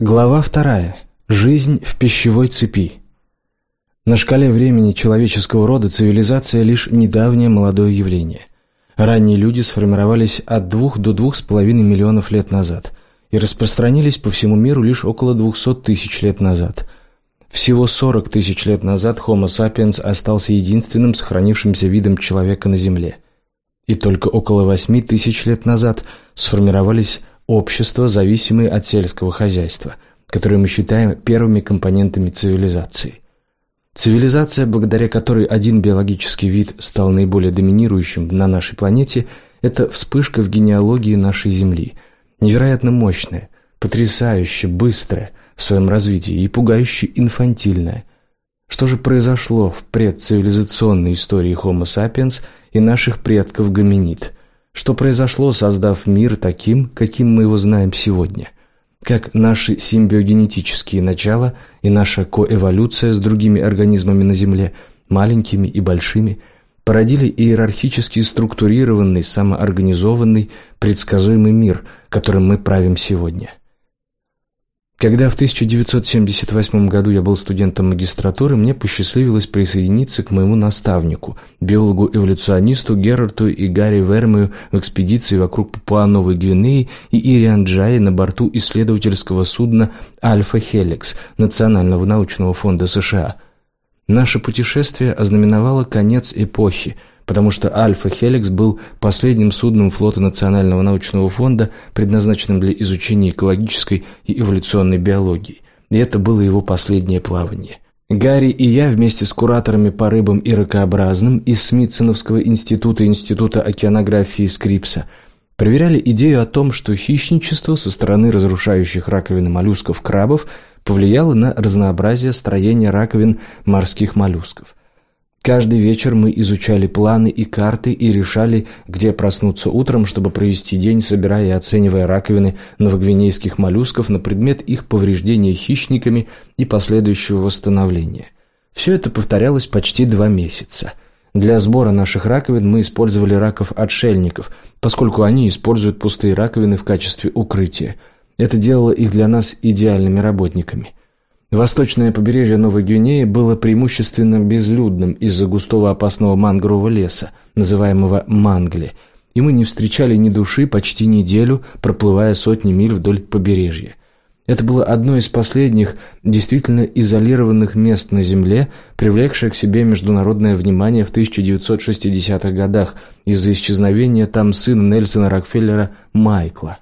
Глава вторая. Жизнь в пищевой цепи. На шкале времени человеческого рода цивилизация – лишь недавнее молодое явление. Ранние люди сформировались от двух до двух с половиной миллионов лет назад и распространились по всему миру лишь около 200 тысяч лет назад. Всего 40 тысяч лет назад Homo sapiens остался единственным сохранившимся видом человека на Земле. И только около 8 тысяч лет назад сформировались общества, зависимые от сельского хозяйства, которые мы считаем первыми компонентами цивилизации. Цивилизация, благодаря которой один биологический вид стал наиболее доминирующим на нашей планете, это вспышка в генеалогии нашей Земли, невероятно мощная, потрясающе быстрая в своем развитии и пугающе инфантильная. Что же произошло в предцивилизационной истории Homo sapiens и наших предков гоминид? Что произошло, создав мир таким, каким мы его знаем сегодня? как наши симбиогенетические начала и наша коэволюция с другими организмами на Земле, маленькими и большими, породили иерархически структурированный, самоорганизованный, предсказуемый мир, которым мы правим сегодня. Когда в 1978 году я был студентом магистратуры, мне посчастливилось присоединиться к моему наставнику, биологу-эволюционисту Герарту и Гарри Вермею в экспедиции вокруг Папуа-Новой Гвинеи и Ирианджаи на борту исследовательского судна «Альфа Хеликс» Национального научного фонда США. Наше путешествие ознаменовало конец эпохи – потому что «Альфа Хеликс» был последним судном флота Национального научного фонда, предназначенным для изучения экологической и эволюционной биологии. И это было его последнее плавание. Гарри и я вместе с кураторами по рыбам и ракообразным из Смитсоновского института Института океанографии Скрипса проверяли идею о том, что хищничество со стороны разрушающих раковины моллюсков крабов повлияло на разнообразие строения раковин морских моллюсков. Каждый вечер мы изучали планы и карты и решали, где проснуться утром, чтобы провести день, собирая и оценивая раковины новогвинейских моллюсков на предмет их повреждения хищниками и последующего восстановления. Все это повторялось почти два месяца. Для сбора наших раковин мы использовали раков-отшельников, поскольку они используют пустые раковины в качестве укрытия. Это делало их для нас идеальными работниками. Восточное побережье Новой Гвинеи было преимущественно безлюдным из-за густого опасного мангрового леса, называемого мангли, и мы не встречали ни души почти неделю, проплывая сотни миль вдоль побережья. Это было одно из последних действительно изолированных мест на Земле, привлекшее к себе международное внимание в 1960-х годах из-за исчезновения там сына Нельсона Рокфеллера Майкла.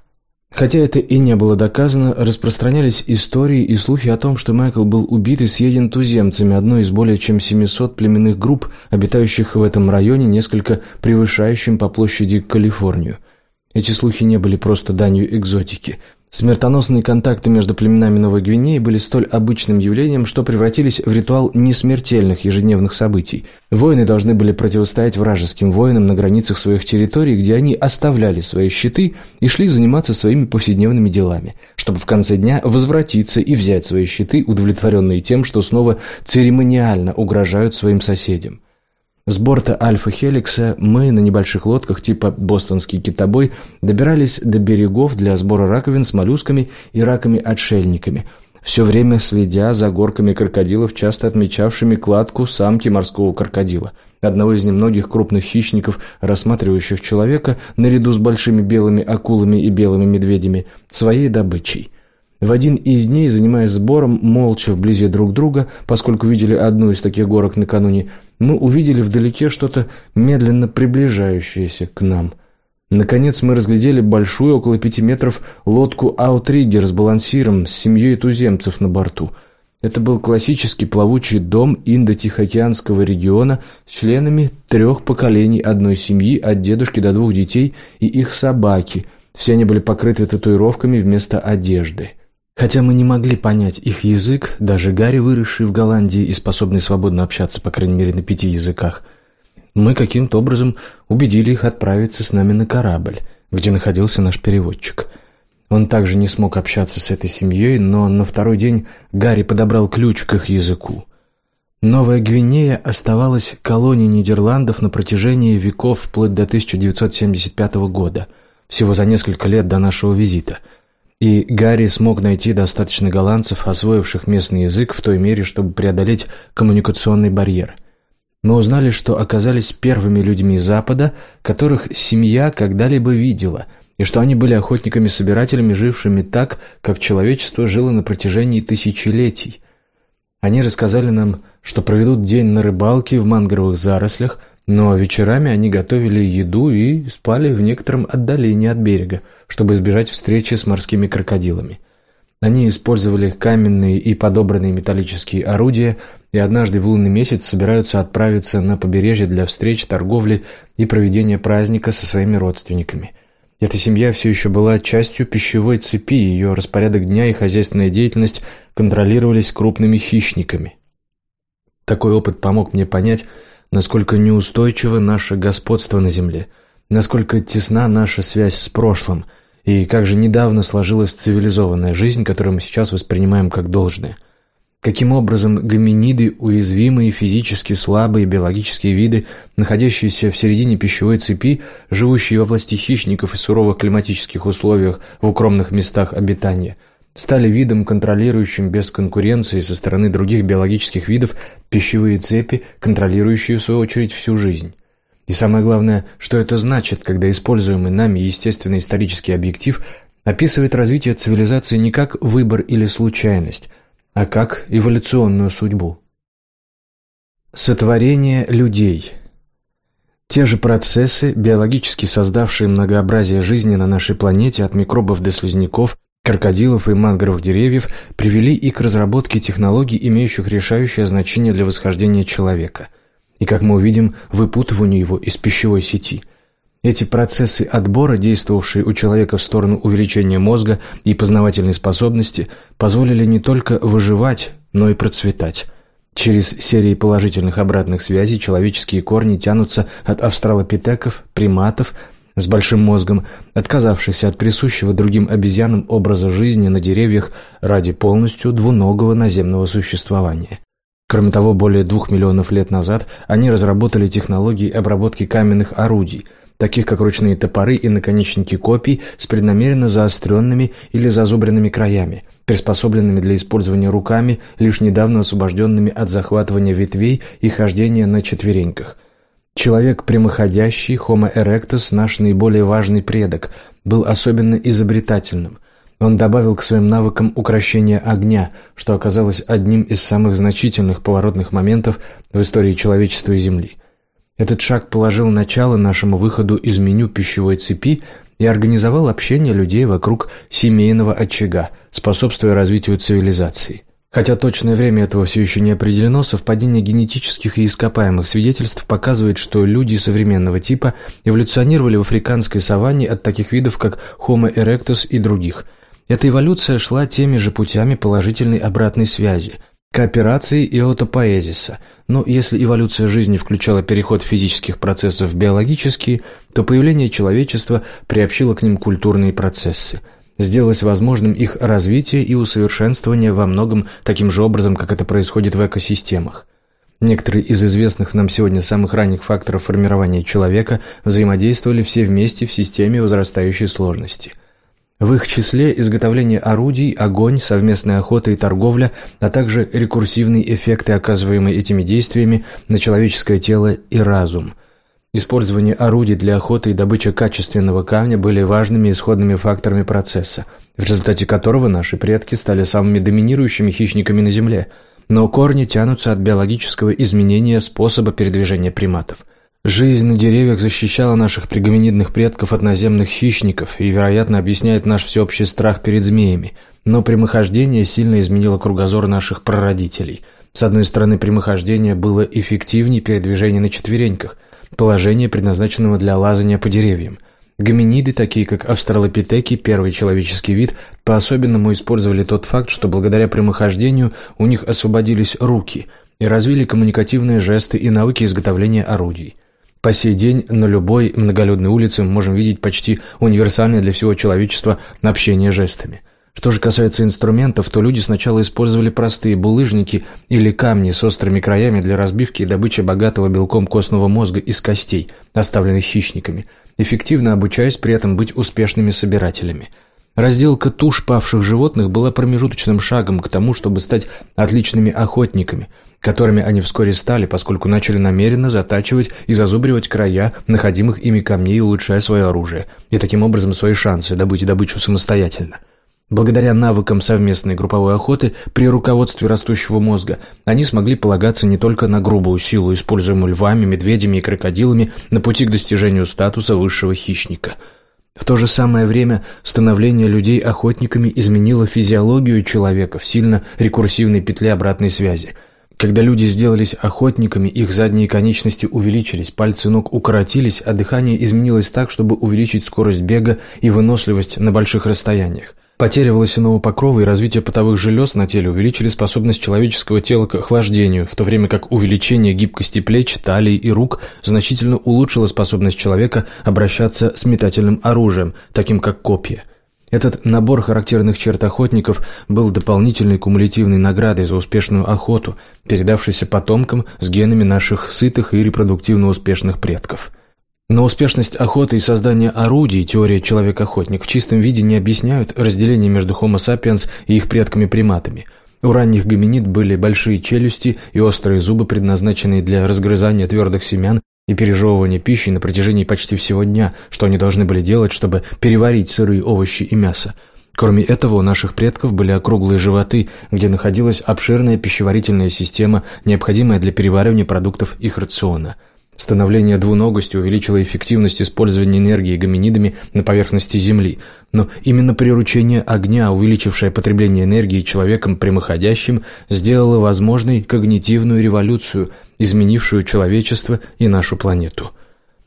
Хотя это и не было доказано, распространялись истории и слухи о том, что Майкл был убит и съеден туземцами одной из более чем 700 племенных групп, обитающих в этом районе, несколько превышающим по площади Калифорнию. Эти слухи не были просто данью экзотики. Смертоносные контакты между племенами Новой Гвинеи были столь обычным явлением, что превратились в ритуал несмертельных ежедневных событий. Воины должны были противостоять вражеским воинам на границах своих территорий, где они оставляли свои щиты и шли заниматься своими повседневными делами, чтобы в конце дня возвратиться и взять свои щиты, удовлетворенные тем, что снова церемониально угрожают своим соседям. С борта Альфа Хеликса мы на небольших лодках типа «Бостонский китобой» добирались до берегов для сбора раковин с моллюсками и раками-отшельниками, все время следя за горками крокодилов, часто отмечавшими кладку самки морского крокодила, одного из немногих крупных хищников, рассматривающих человека наряду с большими белыми акулами и белыми медведями, своей добычей – в один из дней, занимаясь сбором, молча вблизи друг друга, поскольку видели одну из таких горок накануне, мы увидели вдалеке что-то медленно приближающееся к нам. Наконец мы разглядели большую, около пяти метров, лодку «Аутриггер» с балансиром, с семьей туземцев на борту. Это был классический плавучий дом Индо-Тихоокеанского региона с членами трех поколений одной семьи, от дедушки до двух детей и их собаки. Все они были покрыты татуировками вместо одежды. Хотя мы не могли понять их язык, даже Гарри, выросший в Голландии и способный свободно общаться, по крайней мере, на пяти языках, мы каким-то образом убедили их отправиться с нами на корабль, где находился наш переводчик. Он также не смог общаться с этой семьей, но на второй день Гарри подобрал ключ к их языку. Новая Гвинея оставалась колонией Нидерландов на протяжении веков вплоть до 1975 года, всего за несколько лет до нашего визита – и Гарри смог найти достаточно голландцев, освоивших местный язык в той мере, чтобы преодолеть коммуникационный барьер. Мы узнали, что оказались первыми людьми Запада, которых семья когда-либо видела, и что они были охотниками-собирателями, жившими так, как человечество жило на протяжении тысячелетий. Они рассказали нам, что проведут день на рыбалке в мангровых зарослях – но вечерами они готовили еду и спали в некотором отдалении от берега, чтобы избежать встречи с морскими крокодилами. Они использовали каменные и подобранные металлические орудия, и однажды в лунный месяц собираются отправиться на побережье для встреч, торговли и проведения праздника со своими родственниками. Эта семья все еще была частью пищевой цепи, ее распорядок дня и хозяйственная деятельность контролировались крупными хищниками. Такой опыт помог мне понять, насколько неустойчиво наше господство на земле, насколько тесна наша связь с прошлым, и как же недавно сложилась цивилизованная жизнь, которую мы сейчас воспринимаем как должное. Каким образом гоминиды, уязвимые, физически слабые биологические виды, находящиеся в середине пищевой цепи, живущие во власти хищников и суровых климатических условиях в укромных местах обитания – стали видом, контролирующим без конкуренции со стороны других биологических видов пищевые цепи, контролирующие в свою очередь всю жизнь. И самое главное, что это значит, когда используемый нами естественный исторический объектив описывает развитие цивилизации не как выбор или случайность, а как эволюционную судьбу. Сотворение людей – те же процессы, биологически создавшие многообразие жизни на нашей планете от микробов до слизняков, крокодилов и мангровых деревьев привели и к разработке технологий, имеющих решающее значение для восхождения человека, и, как мы увидим, выпутыванию его из пищевой сети. Эти процессы отбора, действовавшие у человека в сторону увеличения мозга и познавательной способности, позволили не только выживать, но и процветать. Через серии положительных обратных связей человеческие корни тянутся от австралопитеков, приматов – с большим мозгом, отказавшихся от присущего другим обезьянам образа жизни на деревьях ради полностью двуногого наземного существования. Кроме того, более двух миллионов лет назад они разработали технологии обработки каменных орудий, таких как ручные топоры и наконечники копий с преднамеренно заостренными или зазубренными краями, приспособленными для использования руками, лишь недавно освобожденными от захватывания ветвей и хождения на четвереньках – Человек прямоходящий, Homo erectus, наш наиболее важный предок, был особенно изобретательным. Он добавил к своим навыкам украшение огня, что оказалось одним из самых значительных поворотных моментов в истории человечества и Земли. Этот шаг положил начало нашему выходу из меню пищевой цепи и организовал общение людей вокруг семейного очага, способствуя развитию цивилизации. Хотя точное время этого все еще не определено, совпадение генетических и ископаемых свидетельств показывает, что люди современного типа эволюционировали в африканской саванне от таких видов, как Homo erectus и других. Эта эволюция шла теми же путями положительной обратной связи, кооперации и аутопоэзиса, но если эволюция жизни включала переход физических процессов в биологические, то появление человечества приобщило к ним культурные процессы – сделалось возможным их развитие и усовершенствование во многом таким же образом, как это происходит в экосистемах. Некоторые из известных нам сегодня самых ранних факторов формирования человека взаимодействовали все вместе в системе возрастающей сложности. В их числе изготовление орудий, огонь, совместная охота и торговля, а также рекурсивные эффекты, оказываемые этими действиями на человеческое тело и разум – Использование орудий для охоты и добыча качественного камня были важными исходными факторами процесса, в результате которого наши предки стали самыми доминирующими хищниками на Земле, но корни тянутся от биологического изменения способа передвижения приматов. Жизнь на деревьях защищала наших пригоминидных предков от наземных хищников и, вероятно, объясняет наш всеобщий страх перед змеями, но прямохождение сильно изменило кругозор наших прародителей. С одной стороны, прямохождение было эффективнее передвижения на четвереньках – положение, предназначенного для лазания по деревьям. Гоминиды, такие как австралопитеки, первый человеческий вид, по-особенному использовали тот факт, что благодаря прямохождению у них освободились руки и развили коммуникативные жесты и навыки изготовления орудий. По сей день на любой многолюдной улице мы можем видеть почти универсальное для всего человечества общение жестами – что же касается инструментов, то люди сначала использовали простые булыжники или камни с острыми краями для разбивки и добычи богатого белком костного мозга из костей, оставленных хищниками, эффективно обучаясь при этом быть успешными собирателями. Разделка туш павших животных была промежуточным шагом к тому, чтобы стать отличными охотниками, которыми они вскоре стали, поскольку начали намеренно затачивать и зазубривать края находимых ими камней, улучшая свое оружие, и таким образом свои шансы добыть добычу самостоятельно. Благодаря навыкам совместной групповой охоты при руководстве растущего мозга они смогли полагаться не только на грубую силу, используемую львами, медведями и крокодилами на пути к достижению статуса высшего хищника – в то же самое время становление людей охотниками изменило физиологию человека в сильно рекурсивной петле обратной связи. Когда люди сделались охотниками, их задние конечности увеличились, пальцы ног укоротились, а дыхание изменилось так, чтобы увеличить скорость бега и выносливость на больших расстояниях. Потеря волосяного покрова и развитие потовых желез на теле увеличили способность человеческого тела к охлаждению, в то время как увеличение гибкости плеч, талии и рук значительно улучшило способность человека обращаться с метательным оружием, таким как копья. Этот набор характерных черт охотников был дополнительной кумулятивной наградой за успешную охоту, передавшейся потомкам с генами наших сытых и репродуктивно успешных предков – но успешность охоты и создание орудий теория «человек-охотник» в чистом виде не объясняют разделение между Homo sapiens и их предками-приматами. У ранних гоминид были большие челюсти и острые зубы, предназначенные для разгрызания твердых семян и пережевывания пищи на протяжении почти всего дня, что они должны были делать, чтобы переварить сырые овощи и мясо. Кроме этого, у наших предков были округлые животы, где находилась обширная пищеварительная система, необходимая для переваривания продуктов их рациона – Становление двуногости увеличило эффективность использования энергии гоминидами на поверхности Земли, но именно приручение огня, увеличившее потребление энергии человеком прямоходящим, сделало возможной когнитивную революцию, изменившую человечество и нашу планету.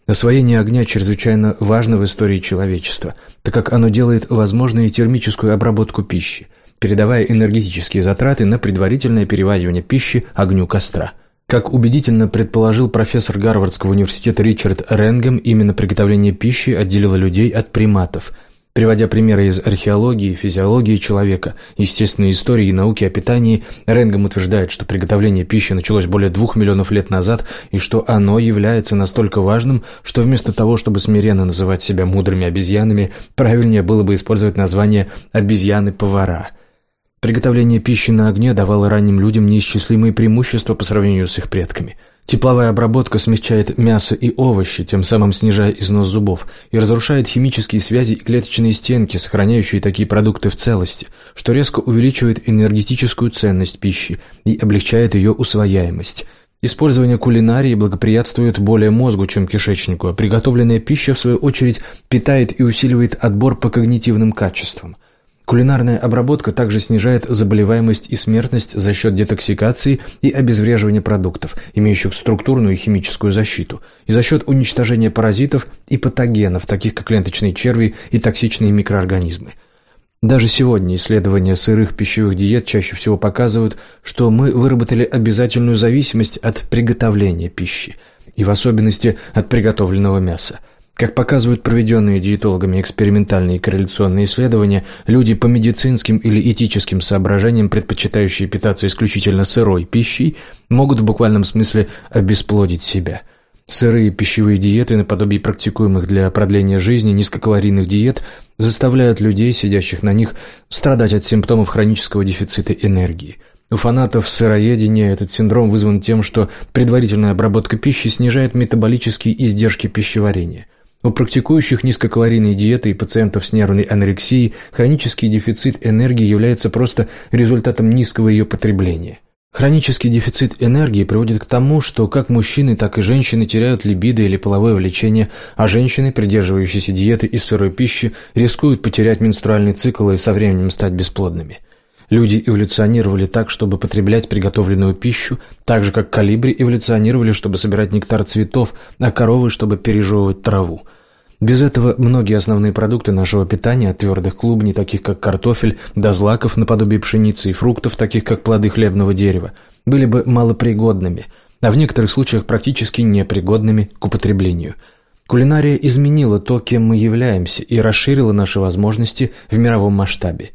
Освоение огня чрезвычайно важно в истории человечества, так как оно делает возможной термическую обработку пищи, передавая энергетические затраты на предварительное переваривание пищи огню костра – как убедительно предположил профессор Гарвардского университета Ричард Ренгем, именно приготовление пищи отделило людей от приматов. Приводя примеры из археологии, физиологии человека, естественной истории и науки о питании, Ренгем утверждает, что приготовление пищи началось более двух миллионов лет назад и что оно является настолько важным, что вместо того, чтобы смиренно называть себя мудрыми обезьянами, правильнее было бы использовать название «обезьяны-повара». Приготовление пищи на огне давало ранним людям неисчислимые преимущества по сравнению с их предками. Тепловая обработка смягчает мясо и овощи, тем самым снижая износ зубов, и разрушает химические связи и клеточные стенки, сохраняющие такие продукты в целости, что резко увеличивает энергетическую ценность пищи и облегчает ее усвояемость. Использование кулинарии благоприятствует более мозгу, чем кишечнику, а приготовленная пища, в свою очередь, питает и усиливает отбор по когнитивным качествам – Кулинарная обработка также снижает заболеваемость и смертность за счет детоксикации и обезвреживания продуктов, имеющих структурную и химическую защиту, и за счет уничтожения паразитов и патогенов, таких как ленточные черви и токсичные микроорганизмы. Даже сегодня исследования сырых пищевых диет чаще всего показывают, что мы выработали обязательную зависимость от приготовления пищи, и в особенности от приготовленного мяса – как показывают проведенные диетологами экспериментальные и корреляционные исследования, люди по медицинским или этическим соображениям, предпочитающие питаться исключительно сырой пищей, могут в буквальном смысле обесплодить себя. Сырые пищевые диеты, наподобие практикуемых для продления жизни низкокалорийных диет, заставляют людей, сидящих на них, страдать от симптомов хронического дефицита энергии – у фанатов сыроедения этот синдром вызван тем, что предварительная обработка пищи снижает метаболические издержки пищеварения – у практикующих низкокалорийные диеты и пациентов с нервной анорексией хронический дефицит энергии является просто результатом низкого ее потребления. Хронический дефицит энергии приводит к тому, что как мужчины, так и женщины теряют либидо или половое влечение, а женщины, придерживающиеся диеты из сырой пищи, рискуют потерять менструальный цикл и со временем стать бесплодными. Люди эволюционировали так, чтобы потреблять приготовленную пищу, так же, как калибри эволюционировали, чтобы собирать нектар цветов, а коровы, чтобы пережевывать траву. Без этого многие основные продукты нашего питания, от твердых клубней, таких как картофель, до злаков наподобие пшеницы и фруктов, таких как плоды хлебного дерева, были бы малопригодными, а в некоторых случаях практически непригодными к употреблению. Кулинария изменила то, кем мы являемся, и расширила наши возможности в мировом масштабе.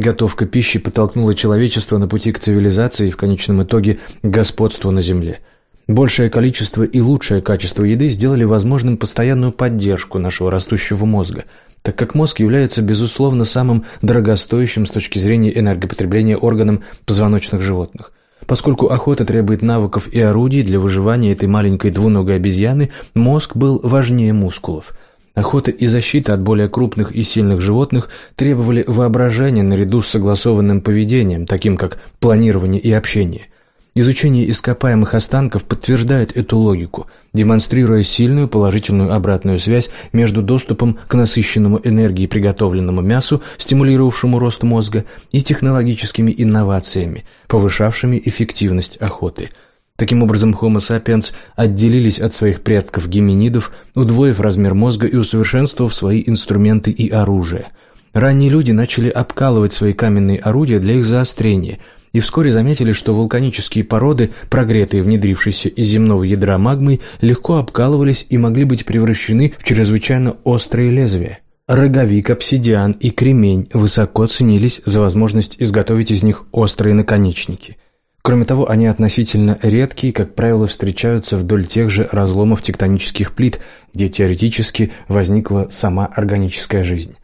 Готовка пищи подтолкнула человечество на пути к цивилизации и в конечном итоге господству на Земле. Большее количество и лучшее качество еды сделали возможным постоянную поддержку нашего растущего мозга, так как мозг является, безусловно, самым дорогостоящим с точки зрения энергопотребления органом позвоночных животных. Поскольку охота требует навыков и орудий для выживания этой маленькой двуногой обезьяны, мозг был важнее мускулов. Охота и защита от более крупных и сильных животных требовали воображения наряду с согласованным поведением, таким как планирование и общение. Изучение ископаемых останков подтверждает эту логику, демонстрируя сильную положительную обратную связь между доступом к насыщенному энергией приготовленному мясу, стимулировавшему рост мозга, и технологическими инновациями, повышавшими эффективность охоты. Таким образом, Homo sapiens отделились от своих предков геминидов, удвоив размер мозга и усовершенствовав свои инструменты и оружие. Ранние люди начали обкалывать свои каменные орудия для их заострения – и вскоре заметили, что вулканические породы, прогретые внедрившейся из земного ядра магмой, легко обкалывались и могли быть превращены в чрезвычайно острые лезвия. Роговик, обсидиан и кремень высоко ценились за возможность изготовить из них острые наконечники. Кроме того, они относительно редкие, как правило, встречаются вдоль тех же разломов тектонических плит, где теоретически возникла сама органическая жизнь.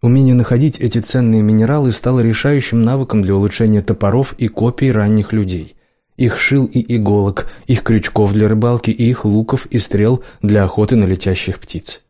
Умение находить эти ценные минералы стало решающим навыком для улучшения топоров и копий ранних людей. Их шил и иголок, их крючков для рыбалки и их луков и стрел для охоты на летящих птиц.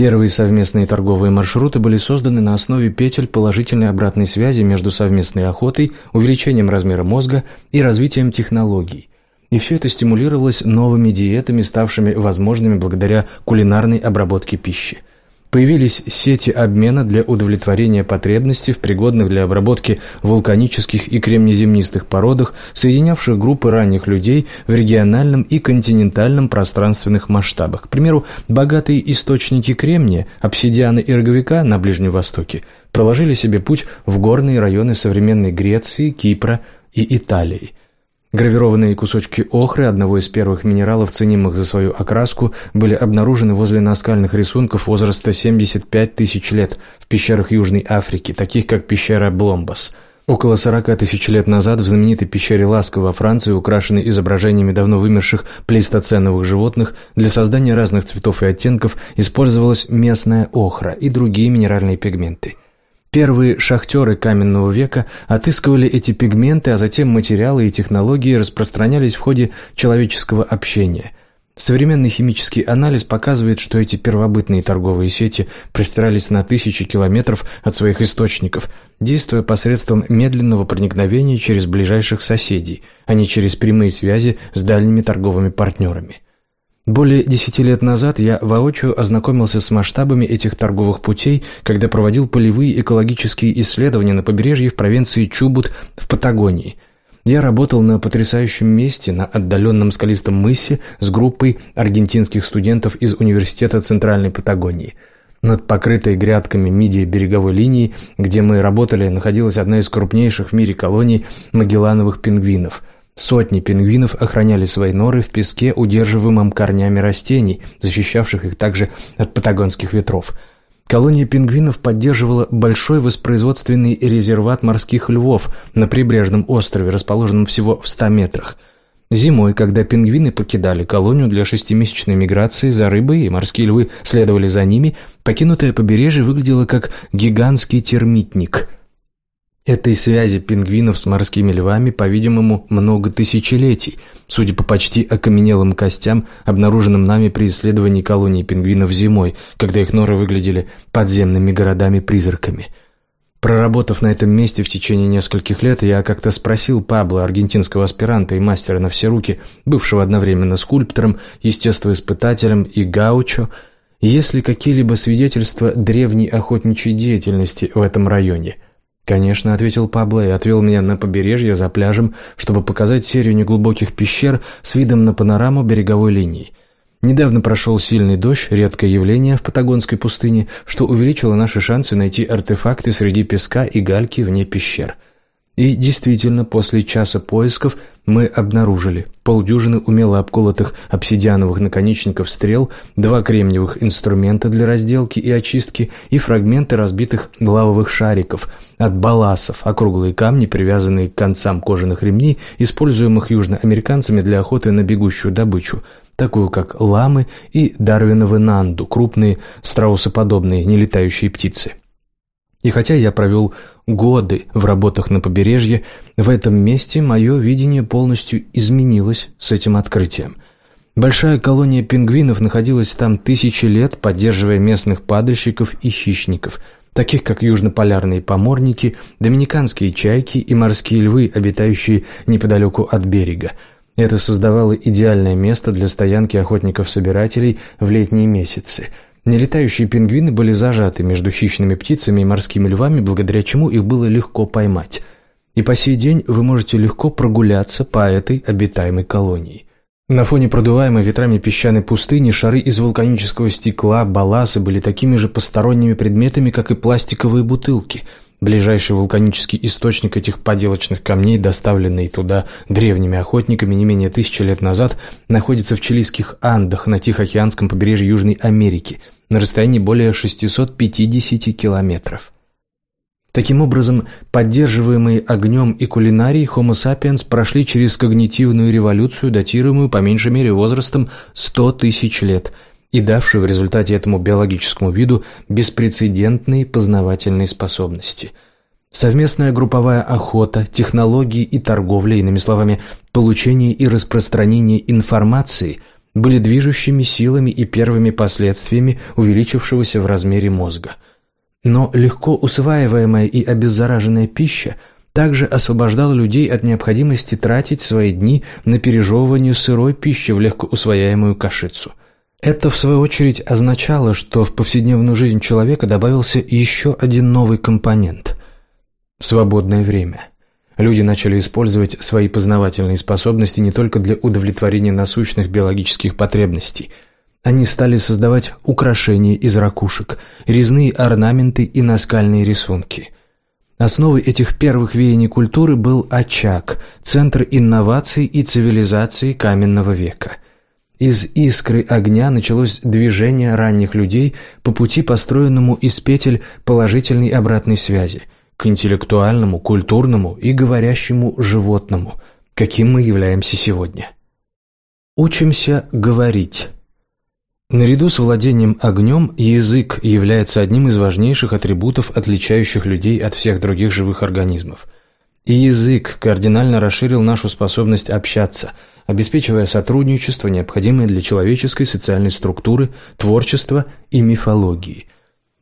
Первые совместные торговые маршруты были созданы на основе петель положительной обратной связи между совместной охотой, увеличением размера мозга и развитием технологий. И все это стимулировалось новыми диетами, ставшими возможными благодаря кулинарной обработке пищи – Появились сети обмена для удовлетворения потребностей в пригодных для обработки вулканических и кремнеземнистых породах, соединявших группы ранних людей в региональном и континентальном пространственных масштабах. К примеру, богатые источники кремния, обсидиана и роговика на Ближнем Востоке проложили себе путь в горные районы современной Греции, Кипра и Италии – Гравированные кусочки охры, одного из первых минералов, ценимых за свою окраску, были обнаружены возле наскальных рисунков возраста 75 тысяч лет в пещерах Южной Африки, таких как пещера Бломбас. Около 40 тысяч лет назад в знаменитой пещере Ласка во Франции, украшенной изображениями давно вымерших плейстоценовых животных, для создания разных цветов и оттенков использовалась местная охра и другие минеральные пигменты – Первые шахтеры каменного века отыскивали эти пигменты, а затем материалы и технологии распространялись в ходе человеческого общения. Современный химический анализ показывает, что эти первобытные торговые сети простирались на тысячи километров от своих источников, действуя посредством медленного проникновения через ближайших соседей, а не через прямые связи с дальними торговыми партнерами. Более десяти лет назад я воочию ознакомился с масштабами этих торговых путей, когда проводил полевые экологические исследования на побережье в провинции Чубут в Патагонии. Я работал на потрясающем месте на отдаленном скалистом мысе с группой аргентинских студентов из Университета Центральной Патагонии. Над покрытой грядками мидии береговой линии, где мы работали, находилась одна из крупнейших в мире колоний магеллановых пингвинов – Сотни пингвинов охраняли свои норы в песке, удерживаемом корнями растений, защищавших их также от патагонских ветров. Колония пингвинов поддерживала большой воспроизводственный резерват морских львов на прибрежном острове, расположенном всего в 100 метрах. Зимой, когда пингвины покидали колонию для шестимесячной миграции за рыбой, и морские львы следовали за ними, покинутое побережье выглядело как гигантский термитник – Этой связи пингвинов с морскими львами, по-видимому, много тысячелетий, судя по почти окаменелым костям, обнаруженным нами при исследовании колонии пингвинов зимой, когда их норы выглядели подземными городами-призраками. Проработав на этом месте в течение нескольких лет, я как-то спросил Пабло, аргентинского аспиранта и мастера на все руки, бывшего одновременно скульптором, естествоиспытателем и гаучо, есть ли какие-либо свидетельства древней охотничьей деятельности в этом районе – «Конечно», — ответил Пабло и отвел меня на побережье за пляжем, чтобы показать серию неглубоких пещер с видом на панораму береговой линии. Недавно прошел сильный дождь, редкое явление в Патагонской пустыне, что увеличило наши шансы найти артефакты среди песка и гальки вне пещер. И действительно, после часа поисков мы обнаружили полдюжины умело обколотых обсидиановых наконечников стрел, два кремниевых инструмента для разделки и очистки и фрагменты разбитых лавовых шариков от баласов, округлые камни, привязанные к концам кожаных ремней, используемых южноамериканцами для охоты на бегущую добычу, такую как ламы и дарвиновы нанду, крупные страусоподобные нелетающие птицы. И хотя я провел годы в работах на побережье, в этом месте мое видение полностью изменилось с этим открытием. Большая колония пингвинов находилась там тысячи лет, поддерживая местных падальщиков и хищников, таких как южнополярные поморники, доминиканские чайки и морские львы, обитающие неподалеку от берега. Это создавало идеальное место для стоянки охотников-собирателей в летние месяцы – Нелетающие пингвины были зажаты между хищными птицами и морскими львами, благодаря чему их было легко поймать. И по сей день вы можете легко прогуляться по этой обитаемой колонии. На фоне продуваемой ветрами песчаной пустыни шары из вулканического стекла, балласы были такими же посторонними предметами, как и пластиковые бутылки – Ближайший вулканический источник этих поделочных камней, доставленный туда древними охотниками не менее тысячи лет назад, находится в чилийских Андах на Тихоокеанском побережье Южной Америки на расстоянии более 650 километров. Таким образом, поддерживаемые огнем и кулинарией Homo sapiens прошли через когнитивную революцию, датируемую по меньшей мере возрастом 100 тысяч лет – и давшую в результате этому биологическому виду беспрецедентные познавательные способности. Совместная групповая охота, технологии и торговля, иными словами, получение и распространение информации были движущими силами и первыми последствиями увеличившегося в размере мозга. Но легко усваиваемая и обеззараженная пища также освобождала людей от необходимости тратить свои дни на пережевывание сырой пищи в легкоусвояемую кашицу – это, в свою очередь, означало, что в повседневную жизнь человека добавился еще один новый компонент – свободное время. Люди начали использовать свои познавательные способности не только для удовлетворения насущных биологических потребностей. Они стали создавать украшения из ракушек, резные орнаменты и наскальные рисунки – Основой этих первых веяний культуры был очаг, центр инноваций и цивилизации каменного века – из искры огня началось движение ранних людей по пути, построенному из петель положительной обратной связи, к интеллектуальному, культурному и говорящему животному, каким мы являемся сегодня. Учимся говорить. Наряду с владением огнем язык является одним из важнейших атрибутов, отличающих людей от всех других живых организмов. И язык кардинально расширил нашу способность общаться – обеспечивая сотрудничество, необходимое для человеческой социальной структуры, творчества и мифологии.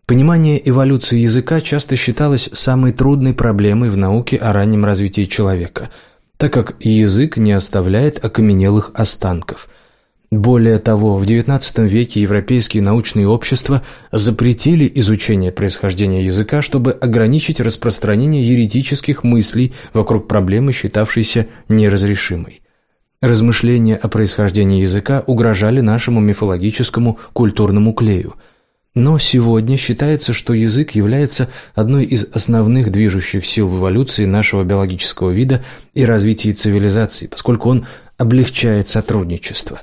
Понимание эволюции языка часто считалось самой трудной проблемой в науке о раннем развитии человека, так как язык не оставляет окаменелых останков. Более того, в XIX веке европейские научные общества запретили изучение происхождения языка, чтобы ограничить распространение еретических мыслей вокруг проблемы, считавшейся неразрешимой. Размышления о происхождении языка угрожали нашему мифологическому культурному клею. Но сегодня считается, что язык является одной из основных движущих сил в эволюции нашего биологического вида и развитии цивилизации, поскольку он облегчает сотрудничество.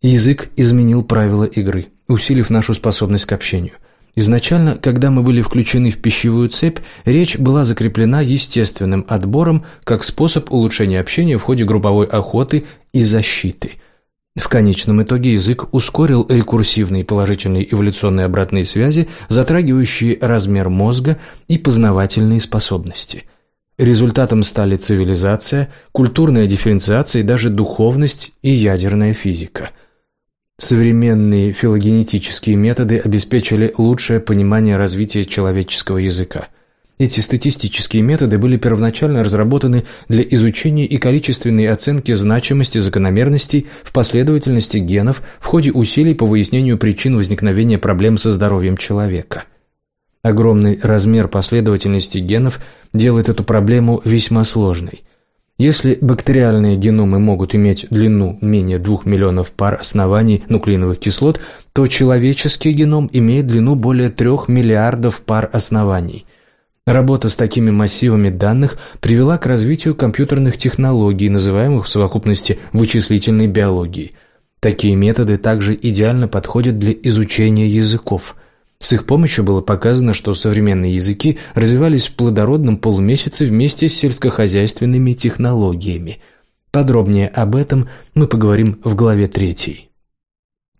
Язык изменил правила игры, усилив нашу способность к общению – Изначально, когда мы были включены в пищевую цепь, речь была закреплена естественным отбором как способ улучшения общения в ходе групповой охоты и защиты. В конечном итоге язык ускорил рекурсивные положительные эволюционные обратные связи, затрагивающие размер мозга и познавательные способности. Результатом стали цивилизация, культурная дифференциация и даже духовность и ядерная физика – Современные филогенетические методы обеспечили лучшее понимание развития человеческого языка. Эти статистические методы были первоначально разработаны для изучения и количественной оценки значимости закономерностей в последовательности генов в ходе усилий по выяснению причин возникновения проблем со здоровьем человека. Огромный размер последовательности генов делает эту проблему весьма сложной. Если бактериальные геномы могут иметь длину менее 2 миллионов пар оснований нуклеиновых кислот, то человеческий геном имеет длину более 3 миллиардов пар оснований. Работа с такими массивами данных привела к развитию компьютерных технологий, называемых в совокупности вычислительной биологией. Такие методы также идеально подходят для изучения языков – с их помощью было показано, что современные языки развивались в плодородном полумесяце вместе с сельскохозяйственными технологиями. Подробнее об этом мы поговорим в главе 3.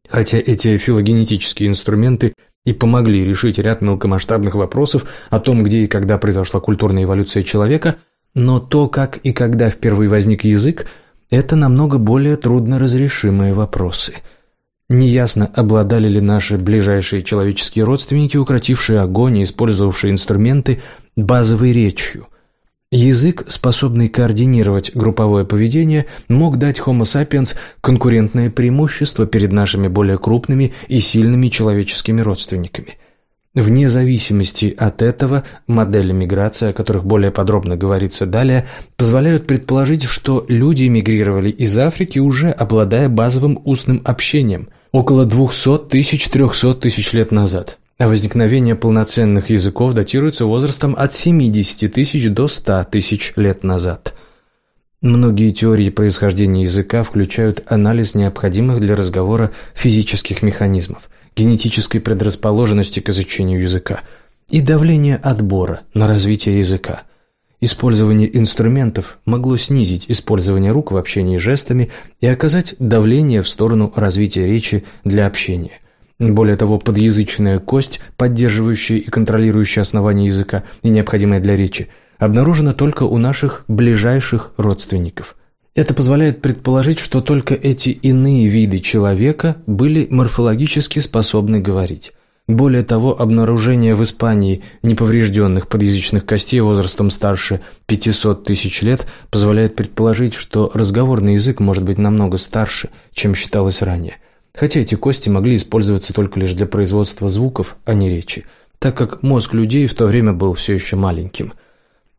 Хотя эти филогенетические инструменты и помогли решить ряд мелкомасштабных вопросов о том, где и когда произошла культурная эволюция человека, но то, как и когда впервые возник язык, это намного более трудно разрешимые вопросы. Неясно, обладали ли наши ближайшие человеческие родственники, укротившие огонь и использовавшие инструменты, базовой речью – Язык, способный координировать групповое поведение, мог дать Homo sapiens конкурентное преимущество перед нашими более крупными и сильными человеческими родственниками. Вне зависимости от этого, модели миграции, о которых более подробно говорится далее, позволяют предположить, что люди эмигрировали из Африки, уже обладая базовым устным общением, около 200 тысяч 300 тысяч лет назад а возникновение полноценных языков датируется возрастом от 70 тысяч до 100 тысяч лет назад. Многие теории происхождения языка включают анализ необходимых для разговора физических механизмов, генетической предрасположенности к изучению языка и давление отбора на развитие языка. Использование инструментов могло снизить использование рук в общении жестами и оказать давление в сторону развития речи для общения – более того, подъязычная кость, поддерживающая и контролирующая основание языка и необходимая для речи, обнаружена только у наших ближайших родственников. Это позволяет предположить, что только эти иные виды человека были морфологически способны говорить. Более того, обнаружение в Испании неповрежденных подъязычных костей возрастом старше 500 тысяч лет позволяет предположить, что разговорный язык может быть намного старше, чем считалось ранее – хотя эти кости могли использоваться только лишь для производства звуков, а не речи, так как мозг людей в то время был все еще маленьким.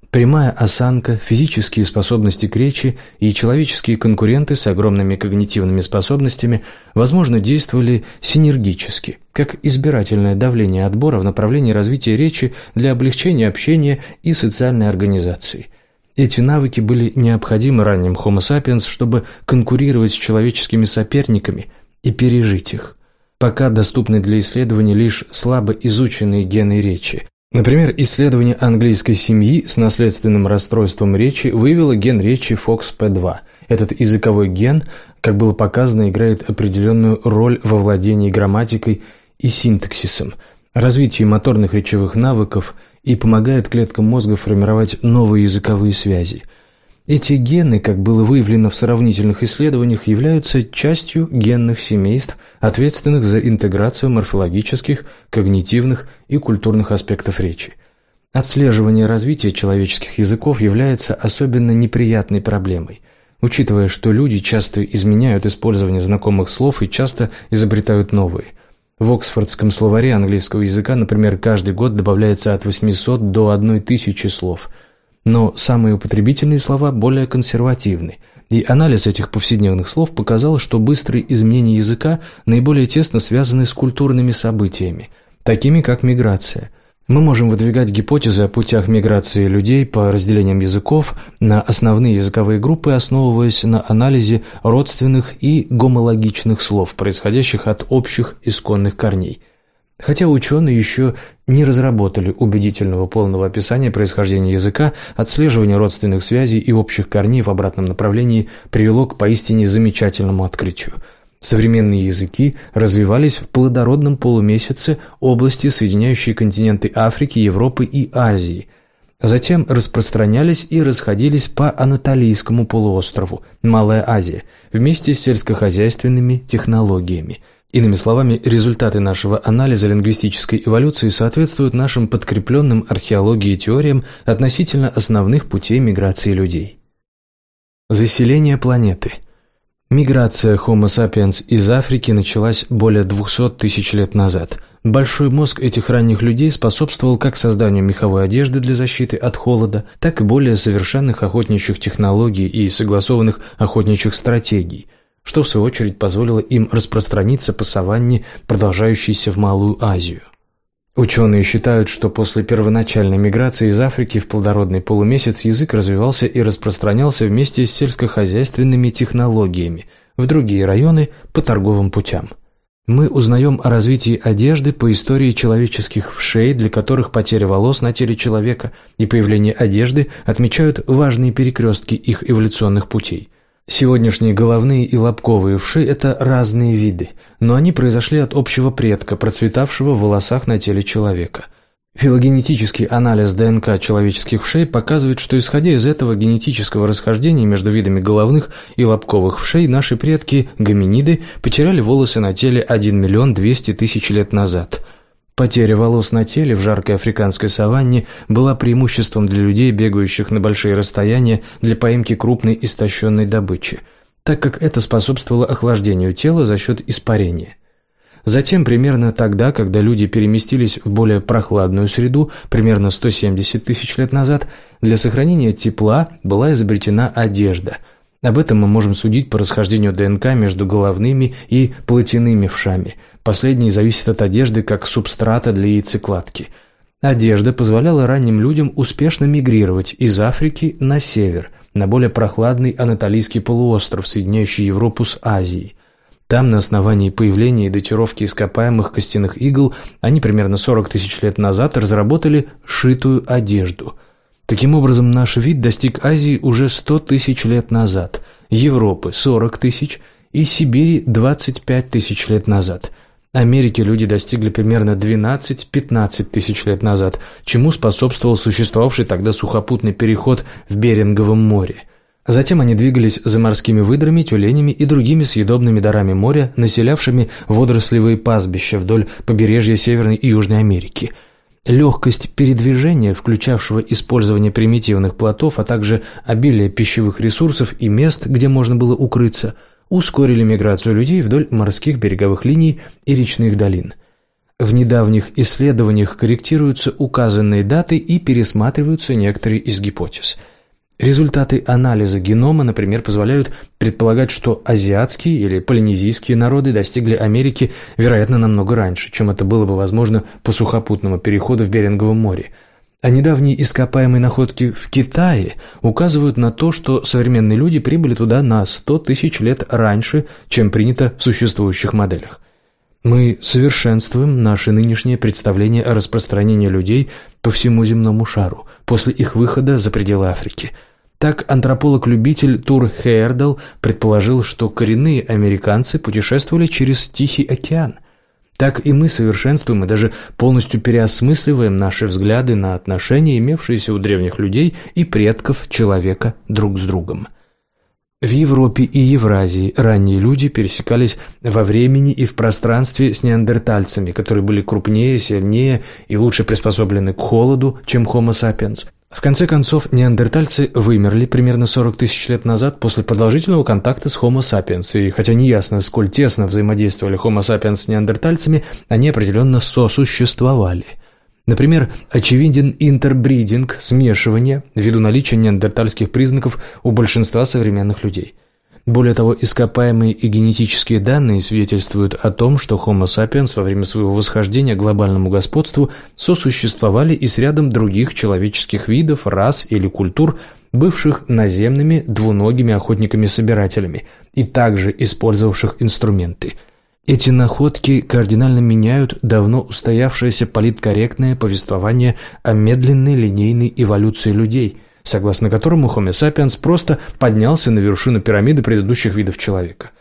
Прямая осанка, физические способности к речи и человеческие конкуренты с огромными когнитивными способностями, возможно, действовали синергически, как избирательное давление отбора в направлении развития речи для облегчения общения и социальной организации – эти навыки были необходимы ранним Homo sapiens, чтобы конкурировать с человеческими соперниками и пережить их. Пока доступны для исследования лишь слабо изученные гены речи. Например, исследование английской семьи с наследственным расстройством речи выявило ген речи FOXP2. Этот языковой ген, как было показано, играет определенную роль во владении грамматикой и синтаксисом, развитии моторных речевых навыков и помогает клеткам мозга формировать новые языковые связи – эти гены, как было выявлено в сравнительных исследованиях, являются частью генных семейств, ответственных за интеграцию морфологических, когнитивных и культурных аспектов речи. Отслеживание развития человеческих языков является особенно неприятной проблемой, учитывая, что люди часто изменяют использование знакомых слов и часто изобретают новые. В Оксфордском словаре английского языка, например, каждый год добавляется от 800 до 1000 слов – но самые употребительные слова более консервативны, и анализ этих повседневных слов показал, что быстрые изменения языка наиболее тесно связаны с культурными событиями, такими как миграция. Мы можем выдвигать гипотезы о путях миграции людей по разделениям языков на основные языковые группы, основываясь на анализе родственных и гомологичных слов, происходящих от общих исконных корней – Хотя ученые еще не разработали убедительного полного описания происхождения языка, отслеживание родственных связей и общих корней в обратном направлении привело к поистине замечательному открытию. Современные языки развивались в плодородном полумесяце области, соединяющей континенты Африки, Европы и Азии – Затем распространялись и расходились по Анатолийскому полуострову, Малая Азия, вместе с сельскохозяйственными технологиями – Иными словами, результаты нашего анализа лингвистической эволюции соответствуют нашим подкрепленным археологией теориям относительно основных путей миграции людей. Заселение планеты Миграция Homo sapiens из Африки началась более 200 тысяч лет назад. Большой мозг этих ранних людей способствовал как созданию меховой одежды для защиты от холода, так и более совершенных охотничьих технологий и согласованных охотничьих стратегий – что в свою очередь позволило им распространиться по саванне, продолжающейся в Малую Азию. Ученые считают, что после первоначальной миграции из Африки в плодородный полумесяц язык развивался и распространялся вместе с сельскохозяйственными технологиями в другие районы по торговым путям. Мы узнаем о развитии одежды по истории человеческих вшей, для которых потеря волос на теле человека и появление одежды отмечают важные перекрестки их эволюционных путей – Сегодняшние головные и лобковые вши – это разные виды, но они произошли от общего предка, процветавшего в волосах на теле человека – Филогенетический анализ ДНК человеческих вшей показывает, что исходя из этого генетического расхождения между видами головных и лобковых вшей, наши предки, гоминиды, потеряли волосы на теле 1 миллион 200 тысяч лет назад. Потеря волос на теле в жаркой африканской саванне была преимуществом для людей, бегающих на большие расстояния для поимки крупной истощенной добычи, так как это способствовало охлаждению тела за счет испарения. Затем, примерно тогда, когда люди переместились в более прохладную среду, примерно 170 тысяч лет назад, для сохранения тепла была изобретена одежда. Об этом мы можем судить по расхождению ДНК между головными и плотяными вшами. Последние зависят от одежды как субстрата для яйцекладки. Одежда позволяла ранним людям успешно мигрировать из Африки на север, на более прохладный Анатолийский полуостров, соединяющий Европу с Азией. Там, на основании появления и датировки ископаемых костяных игл, они примерно 40 тысяч лет назад разработали шитую одежду. Таким образом, наш вид достиг Азии уже 100 тысяч лет назад, Европы – 40 тысяч и Сибири – 25 тысяч лет назад. Америки люди достигли примерно 12-15 тысяч лет назад, чему способствовал существовавший тогда сухопутный переход в Беринговом море – Затем они двигались за морскими выдрами, тюленями и другими съедобными дарами моря, населявшими водорослевые пастбища вдоль побережья Северной и Южной Америки. Легкость передвижения, включавшего использование примитивных плотов, а также обилие пищевых ресурсов и мест, где можно было укрыться, ускорили миграцию людей вдоль морских береговых линий и речных долин. В недавних исследованиях корректируются указанные даты и пересматриваются некоторые из гипотез – Результаты анализа генома, например, позволяют предполагать, что азиатские или полинезийские народы достигли Америки, вероятно, намного раньше, чем это было бы возможно по сухопутному переходу в Беринговом море. А недавние ископаемые находки в Китае указывают на то, что современные люди прибыли туда на 100 тысяч лет раньше, чем принято в существующих моделях. Мы совершенствуем наши нынешние представления о распространении людей по всему земному шару после их выхода за пределы Африки – так антрополог-любитель Тур Хейердал предположил, что коренные американцы путешествовали через Тихий океан. Так и мы совершенствуем и даже полностью переосмысливаем наши взгляды на отношения, имевшиеся у древних людей и предков человека друг с другом. В Европе и Евразии ранние люди пересекались во времени и в пространстве с неандертальцами, которые были крупнее, сильнее и лучше приспособлены к холоду, чем Homo sapiens – в конце концов, неандертальцы вымерли примерно 40 тысяч лет назад после продолжительного контакта с Homo sapiens, и хотя неясно, сколь тесно взаимодействовали Homo sapiens с неандертальцами, они определенно сосуществовали. Например, очевиден интербридинг, смешивание, ввиду наличия неандертальских признаков у большинства современных людей – более того, ископаемые и генетические данные свидетельствуют о том, что Homo sapiens во время своего восхождения к глобальному господству сосуществовали и с рядом других человеческих видов, рас или культур, бывших наземными двуногими охотниками-собирателями и также использовавших инструменты. Эти находки кардинально меняют давно устоявшееся политкорректное повествование о медленной линейной эволюции людей – согласно которому Homo sapiens просто поднялся на вершину пирамиды предыдущих видов человека.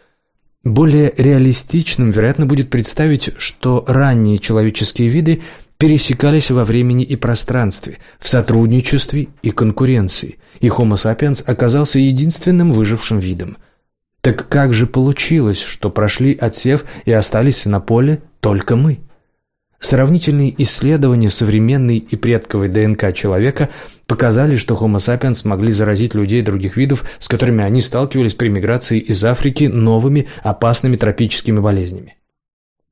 Более реалистичным, вероятно, будет представить, что ранние человеческие виды пересекались во времени и пространстве, в сотрудничестве и конкуренции, и Homo sapiens оказался единственным выжившим видом. Так как же получилось, что прошли отсев и остались на поле только мы? Сравнительные исследования современной и предковой ДНК человека показали, что Homo sapiens могли заразить людей других видов, с которыми они сталкивались при миграции из Африки новыми опасными тропическими болезнями.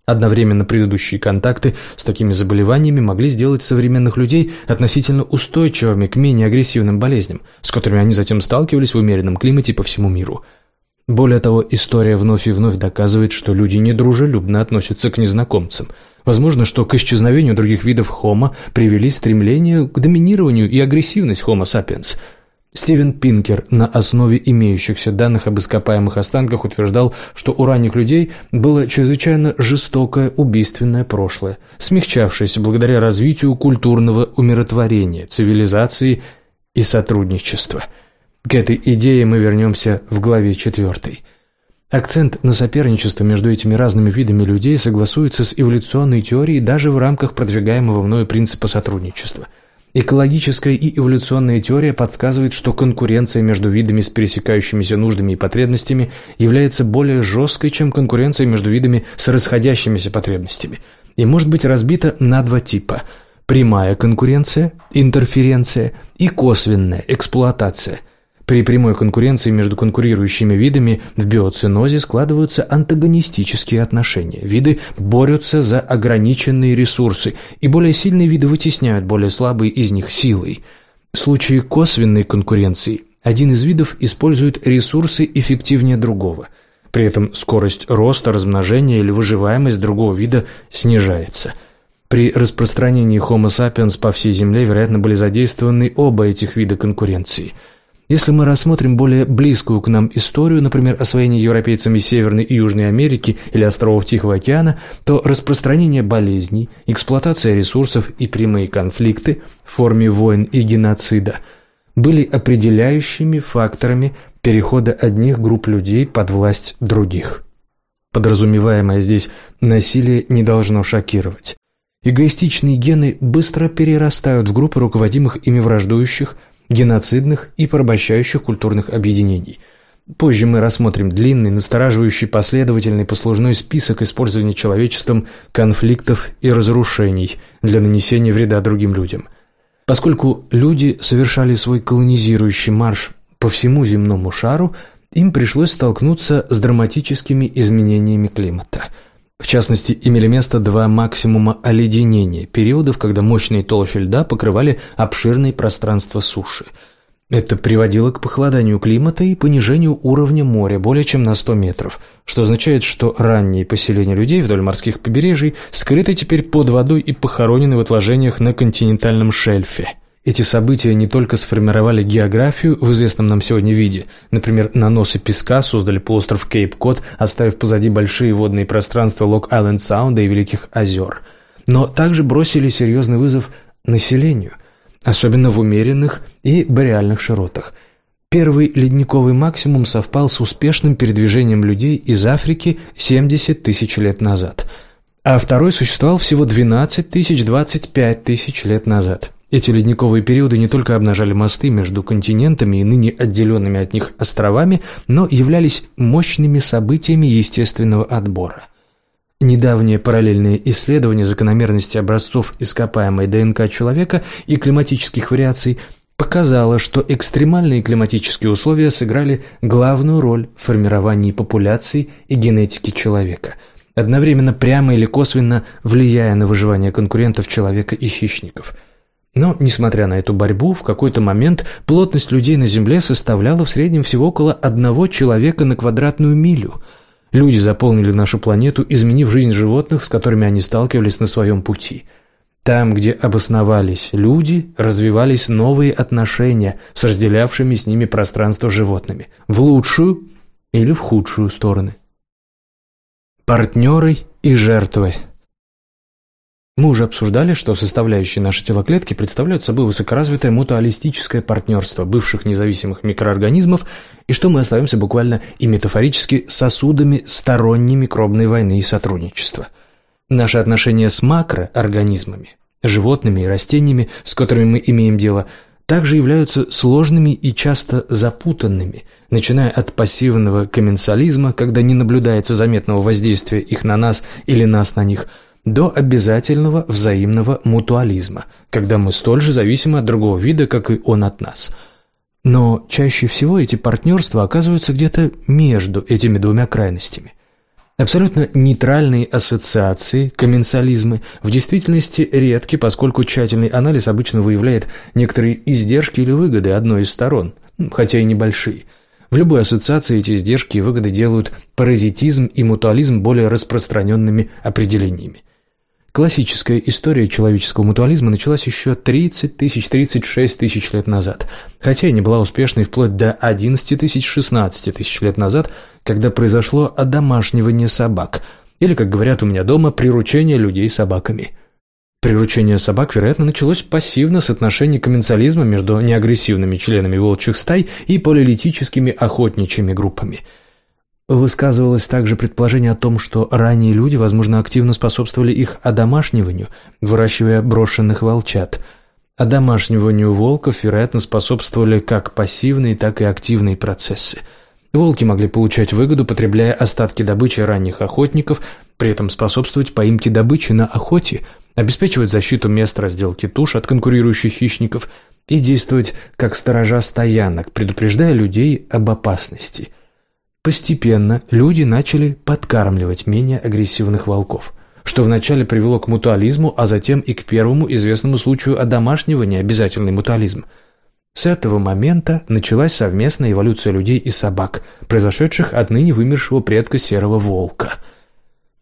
Одновременно предыдущие контакты с такими заболеваниями могли сделать современных людей относительно устойчивыми к менее агрессивным болезням, с которыми они затем сталкивались в умеренном климате по всему миру. Более того, история вновь и вновь доказывает, что люди недружелюбно относятся к незнакомцам – Возможно, что к исчезновению других видов Homo привели стремление к доминированию и агрессивность Homo sapiens. Стивен Пинкер на основе имеющихся данных об ископаемых останках утверждал, что у ранних людей было чрезвычайно жестокое убийственное прошлое, смягчавшееся благодаря развитию культурного умиротворения, цивилизации и сотрудничества – К этой идее мы вернемся в главе 4. Акцент на соперничество между этими разными видами людей согласуется с эволюционной теорией даже в рамках продвигаемого мною принципа сотрудничества. Экологическая и эволюционная теория подсказывает, что конкуренция между видами с пересекающимися нуждами и потребностями является более жесткой, чем конкуренция между видами с расходящимися потребностями, и может быть разбита на два типа – прямая конкуренция, интерференция и косвенная эксплуатация – при прямой конкуренции между конкурирующими видами в биоценозе складываются антагонистические отношения. Виды борются за ограниченные ресурсы, и более сильные виды вытесняют более слабые из них силой. В случае косвенной конкуренции один из видов использует ресурсы эффективнее другого. При этом скорость роста, размножения или выживаемость другого вида снижается – при распространении Homo sapiens по всей Земле, вероятно, были задействованы оба этих вида конкуренции – если мы рассмотрим более близкую к нам историю, например, освоение европейцами Северной и Южной Америки или островов Тихого океана, то распространение болезней, эксплуатация ресурсов и прямые конфликты в форме войн и геноцида были определяющими факторами перехода одних групп людей под власть других. Подразумеваемое здесь насилие не должно шокировать. Эгоистичные гены быстро перерастают в группы руководимых ими враждующих, геноцидных и порабощающих культурных объединений. Позже мы рассмотрим длинный, настораживающий последовательный послужной список использования человечеством конфликтов и разрушений для нанесения вреда другим людям. Поскольку люди совершали свой колонизирующий марш по всему земному шару, им пришлось столкнуться с драматическими изменениями климата – в частности, имели место два максимума оледенения, периодов, когда мощные толщи льда покрывали обширные пространства суши. Это приводило к похолоданию климата и понижению уровня моря более чем на 100 метров, что означает, что ранние поселения людей вдоль морских побережий скрыты теперь под водой и похоронены в отложениях на континентальном шельфе. Эти события не только сформировали географию в известном нам сегодня виде, например, наносы песка создали полуостров Кейп-Кот, оставив позади большие водные пространства Лок-Айленд-Саунда и Великих озер, но также бросили серьезный вызов населению, особенно в умеренных и бореальных широтах. Первый ледниковый максимум совпал с успешным передвижением людей из Африки 70 тысяч лет назад, а второй существовал всего 12 тысяч 25 тысяч лет назад – эти ледниковые периоды не только обнажали мосты между континентами и ныне отделенными от них островами, но являлись мощными событиями естественного отбора. Недавнее параллельное исследование закономерности образцов ископаемой ДНК человека и климатических вариаций показало, что экстремальные климатические условия сыграли главную роль в формировании популяции и генетики человека, одновременно прямо или косвенно влияя на выживание конкурентов человека и хищников – но, несмотря на эту борьбу, в какой-то момент плотность людей на Земле составляла в среднем всего около одного человека на квадратную милю. Люди заполнили нашу планету, изменив жизнь животных, с которыми они сталкивались на своем пути. Там, где обосновались люди, развивались новые отношения с разделявшими с ними пространство животными, в лучшую или в худшую стороны. Партнеры и жертвы – мы уже обсуждали, что составляющие нашей телоклетки представляют собой высокоразвитое мутуалистическое партнерство бывших независимых микроорганизмов и что мы остаемся буквально и метафорически сосудами сторонней микробной войны и сотрудничества. Наши отношения с макроорганизмами, животными и растениями, с которыми мы имеем дело, также являются сложными и часто запутанными, начиная от пассивного комменсализма, когда не наблюдается заметного воздействия их на нас или нас на них – до обязательного взаимного мутуализма, когда мы столь же зависимы от другого вида, как и он от нас. Но чаще всего эти партнерства оказываются где-то между этими двумя крайностями. Абсолютно нейтральные ассоциации, комменсализмы, в действительности редки, поскольку тщательный анализ обычно выявляет некоторые издержки или выгоды одной из сторон, хотя и небольшие – в любой ассоциации эти издержки и выгоды делают паразитизм и мутуализм более распространенными определениями. Классическая история человеческого мутуализма началась еще 30 тысяч, 36 тысяч лет назад, хотя и не была успешной вплоть до 11 тысяч, 16 тысяч лет назад, когда произошло одомашнивание собак, или, как говорят у меня дома, приручение людей собаками. Приручение собак, вероятно, началось пассивно с отношений комменциализма между неагрессивными членами волчьих стай и полилитическими охотничьими группами. Высказывалось также предположение о том, что ранние люди, возможно, активно способствовали их одомашниванию, выращивая брошенных волчат. Одомашниванию волков, вероятно, способствовали как пассивные, так и активные процессы – Волки могли получать выгоду, потребляя остатки добычи ранних охотников, при этом способствовать поимке добычи на охоте, обеспечивать защиту мест разделки туш от конкурирующих хищников и действовать как сторожа стоянок, предупреждая людей об опасности. Постепенно люди начали подкармливать менее агрессивных волков, что вначале привело к мутуализму, а затем и к первому известному случаю одомашнивания, обязательный мутуализм – с этого момента началась совместная эволюция людей и собак, произошедших от ныне вымершего предка серого волка.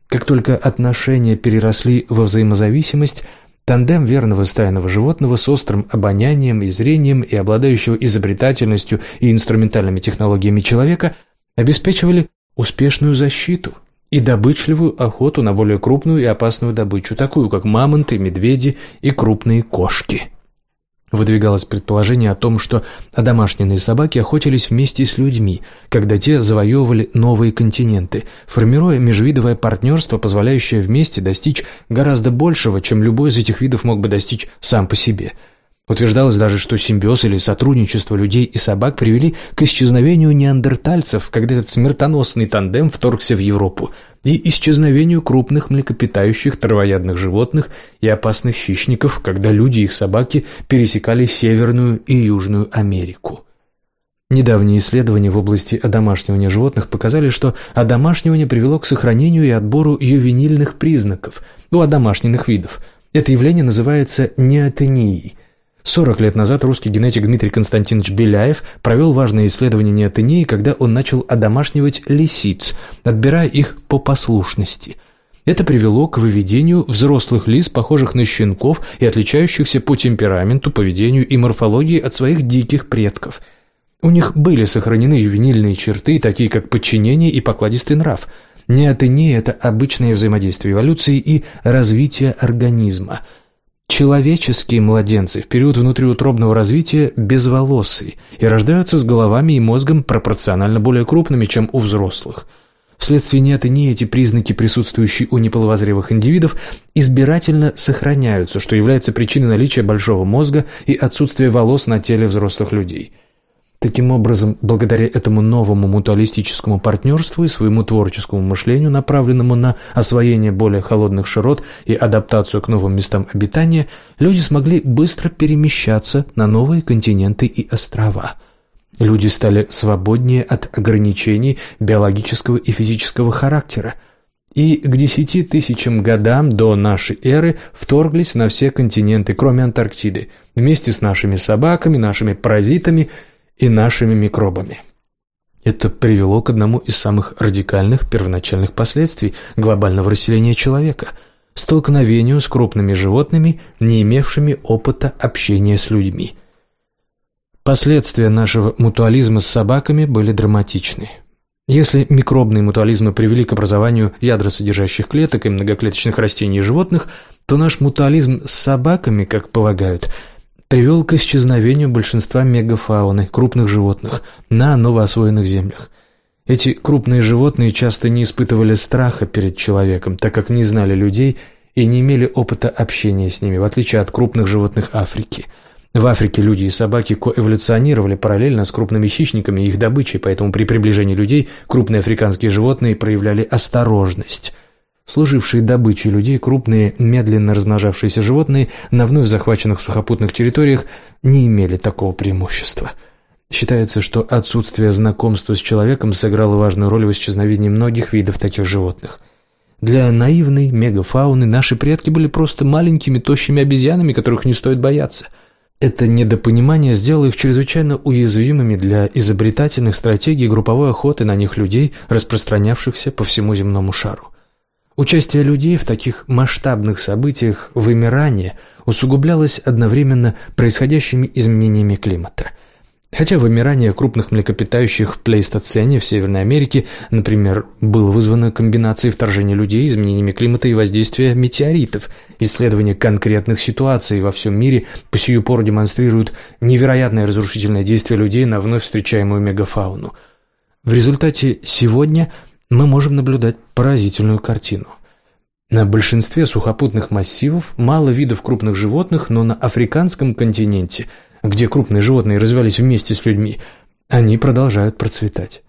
Как только отношения переросли во взаимозависимость, тандем верного стайного животного с острым обонянием и зрением и обладающего изобретательностью и инструментальными технологиями человека обеспечивали успешную защиту и добычливую охоту на более крупную и опасную добычу, такую как мамонты, медведи и крупные кошки. Выдвигалось предположение о том, что одомашненные собаки охотились вместе с людьми, когда те завоевывали новые континенты, формируя межвидовое партнерство, позволяющее вместе достичь гораздо большего, чем любой из этих видов мог бы достичь сам по себе – Утверждалось даже, что симбиоз или сотрудничество людей и собак привели к исчезновению неандертальцев, когда этот смертоносный тандем вторгся в Европу, и исчезновению крупных млекопитающих травоядных животных и опасных хищников, когда люди и их собаки пересекали Северную и Южную Америку. Недавние исследования в области одомашнивания животных показали, что одомашнивание привело к сохранению и отбору ювенильных признаков у одомашненных видов. Это явление называется неотенией – 40 лет назад русский генетик Дмитрий Константинович Беляев провел важное исследование неотении, когда он начал одомашнивать лисиц, отбирая их по послушности. Это привело к выведению взрослых лис, похожих на щенков и отличающихся по темпераменту, поведению и морфологии от своих диких предков. У них были сохранены ювенильные черты, такие как подчинение и покладистый нрав. Неотения – это обычное взаимодействие эволюции и развития организма – Человеческие младенцы в период внутриутробного развития безволосые и рождаются с головами и мозгом пропорционально более крупными, чем у взрослых. Вследствие неотонии эти признаки, присутствующие у неполовозрелых индивидов, избирательно сохраняются, что является причиной наличия большого мозга и отсутствия волос на теле взрослых людей – Таким образом, благодаря этому новому мутуалистическому партнерству и своему творческому мышлению, направленному на освоение более холодных широт и адаптацию к новым местам обитания, люди смогли быстро перемещаться на новые континенты и острова. Люди стали свободнее от ограничений биологического и физического характера, и к десяти тысячам годам до нашей эры вторглись на все континенты, кроме Антарктиды, вместе с нашими собаками, нашими паразитами – и нашими микробами. Это привело к одному из самых радикальных первоначальных последствий глобального расселения человека – столкновению с крупными животными, не имевшими опыта общения с людьми. Последствия нашего мутуализма с собаками были драматичны. Если микробные мутуализмы привели к образованию ядросодержащих клеток и многоклеточных растений и животных, то наш мутуализм с собаками, как полагают – привел к исчезновению большинства мегафауны, крупных животных, на новоосвоенных землях. Эти крупные животные часто не испытывали страха перед человеком, так как не знали людей и не имели опыта общения с ними, в отличие от крупных животных Африки. В Африке люди и собаки коэволюционировали параллельно с крупными хищниками и их добычей, поэтому при приближении людей крупные африканские животные проявляли осторожность – Служившие добычей людей, крупные, медленно размножавшиеся животные на вновь захваченных сухопутных территориях не имели такого преимущества. Считается, что отсутствие знакомства с человеком сыграло важную роль в исчезновении многих видов таких животных. Для наивной мегафауны наши предки были просто маленькими тощими обезьянами, которых не стоит бояться. Это недопонимание сделало их чрезвычайно уязвимыми для изобретательных стратегий групповой охоты на них людей, распространявшихся по всему земному шару. Участие людей в таких масштабных событиях вымирания усугублялось одновременно происходящими изменениями климата. Хотя вымирание крупных млекопитающих в плейстоцене в Северной Америке, например, было вызвано комбинацией вторжения людей, изменениями климата и воздействия метеоритов, исследования конкретных ситуаций во всем мире по сию пору демонстрируют невероятное разрушительное действие людей на вновь встречаемую мегафауну. В результате сегодня мы можем наблюдать поразительную картину. На большинстве сухопутных массивов мало видов крупных животных, но на африканском континенте – где крупные животные развивались вместе с людьми, они продолжают процветать.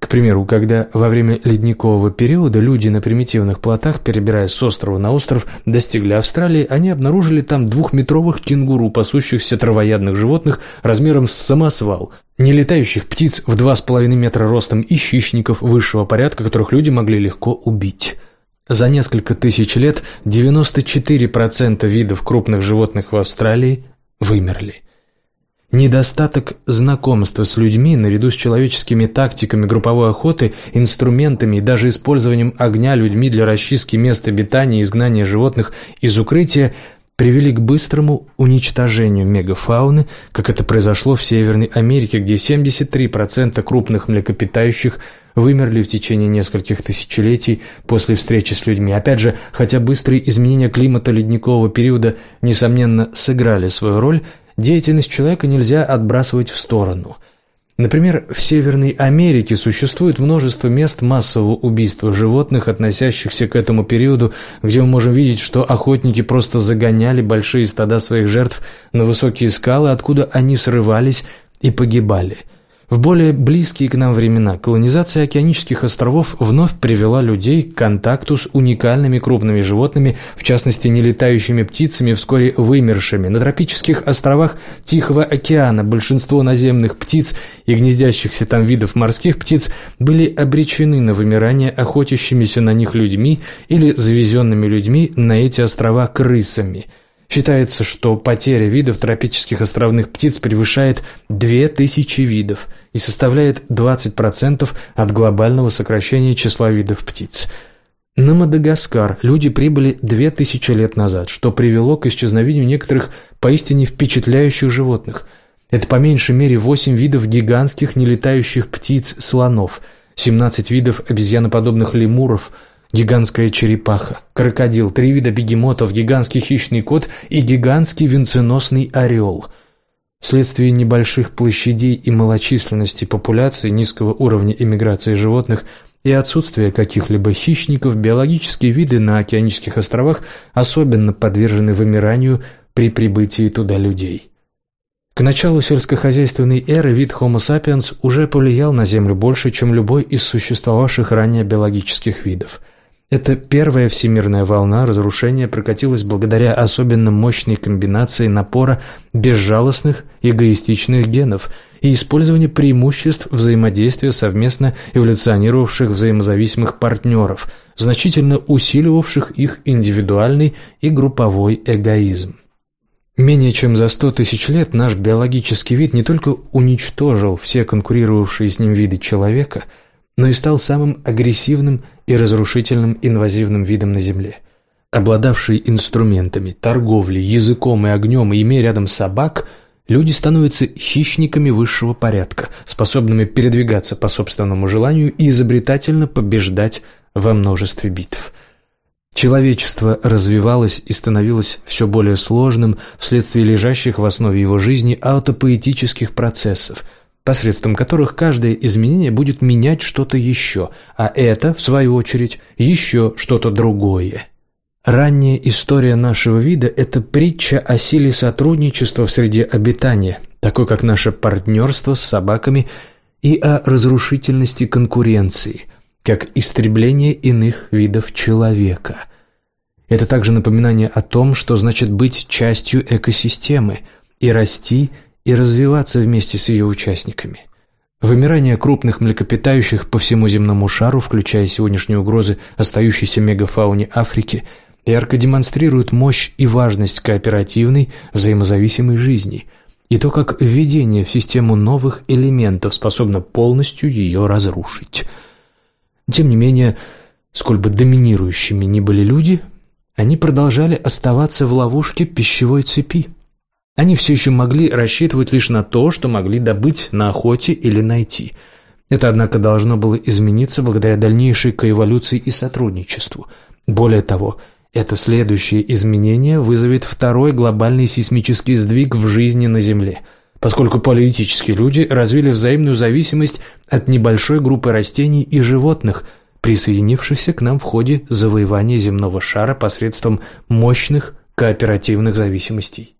К примеру, когда во время ледникового периода люди на примитивных плотах, перебираясь с острова на остров, достигли Австралии, они обнаружили там двухметровых кенгуру, пасущихся травоядных животных размером с самосвал, нелетающих птиц в два с половиной метра ростом и хищников высшего порядка, которых люди могли легко убить. За несколько тысяч лет 94% видов крупных животных в Австралии вымерли. Недостаток знакомства с людьми, наряду с человеческими тактиками групповой охоты, инструментами и даже использованием огня людьми для расчистки мест обитания и изгнания животных из укрытия, привели к быстрому уничтожению мегафауны, как это произошло в Северной Америке, где 73% крупных млекопитающих вымерли в течение нескольких тысячелетий после встречи с людьми. Опять же, хотя быстрые изменения климата ледникового периода, несомненно, сыграли свою роль – деятельность человека нельзя отбрасывать в сторону. Например, в Северной Америке существует множество мест массового убийства животных, относящихся к этому периоду, где мы можем видеть, что охотники просто загоняли большие стада своих жертв на высокие скалы, откуда они срывались и погибали – в более близкие к нам времена колонизация океанических островов вновь привела людей к контакту с уникальными крупными животными, в частности нелетающими птицами, вскоре вымершими. На тропических островах Тихого океана большинство наземных птиц и гнездящихся там видов морских птиц были обречены на вымирание охотящимися на них людьми или завезенными людьми на эти острова крысами – Считается, что потеря видов тропических островных птиц превышает 2000 видов и составляет 20% от глобального сокращения числа видов птиц. На Мадагаскар люди прибыли 2000 лет назад, что привело к исчезновению некоторых поистине впечатляющих животных. Это по меньшей мере 8 видов гигантских нелетающих птиц, слонов, 17 видов обезьяноподобных лемуров – гигантская черепаха, крокодил, три вида бегемотов, гигантский хищный кот и гигантский венценосный орел. Вследствие небольших площадей и малочисленности популяции, низкого уровня иммиграции животных и отсутствия каких-либо хищников, биологические виды на океанических островах особенно подвержены вымиранию при прибытии туда людей. К началу сельскохозяйственной эры вид Homo sapiens уже повлиял на Землю больше, чем любой из существовавших ранее биологических видов – эта первая всемирная волна разрушения прокатилась благодаря особенно мощной комбинации напора безжалостных эгоистичных генов и использования преимуществ взаимодействия совместно эволюционировавших взаимозависимых партнеров, значительно усиливавших их индивидуальный и групповой эгоизм. Менее чем за сто тысяч лет наш биологический вид не только уничтожил все конкурировавшие с ним виды человека – но и стал самым агрессивным и разрушительным инвазивным видом на Земле. Обладавшие инструментами, торговлей, языком и огнем и имея рядом собак, люди становятся хищниками высшего порядка, способными передвигаться по собственному желанию и изобретательно побеждать во множестве битв. Человечество развивалось и становилось все более сложным вследствие лежащих в основе его жизни аутопоэтических процессов – посредством которых каждое изменение будет менять что-то еще, а это, в свою очередь, еще что-то другое. Ранняя история нашего вида – это притча о силе сотрудничества в среде обитания, такой как наше партнерство с собаками, и о разрушительности конкуренции, как истребление иных видов человека. Это также напоминание о том, что значит быть частью экосистемы и расти – и развиваться вместе с ее участниками. Вымирание крупных млекопитающих по всему земному шару, включая сегодняшние угрозы остающейся мегафауне Африки, ярко демонстрирует мощь и важность кооперативной, взаимозависимой жизни и то, как введение в систему новых элементов способно полностью ее разрушить. Тем не менее, сколь бы доминирующими ни были люди, они продолжали оставаться в ловушке пищевой цепи. Они все еще могли рассчитывать лишь на то, что могли добыть на охоте или найти. Это, однако, должно было измениться благодаря дальнейшей коэволюции и сотрудничеству. Более того, это следующее изменение вызовет второй глобальный сейсмический сдвиг в жизни на Земле, поскольку политические люди развили взаимную зависимость от небольшой группы растений и животных, присоединившихся к нам в ходе завоевания земного шара посредством мощных кооперативных зависимостей.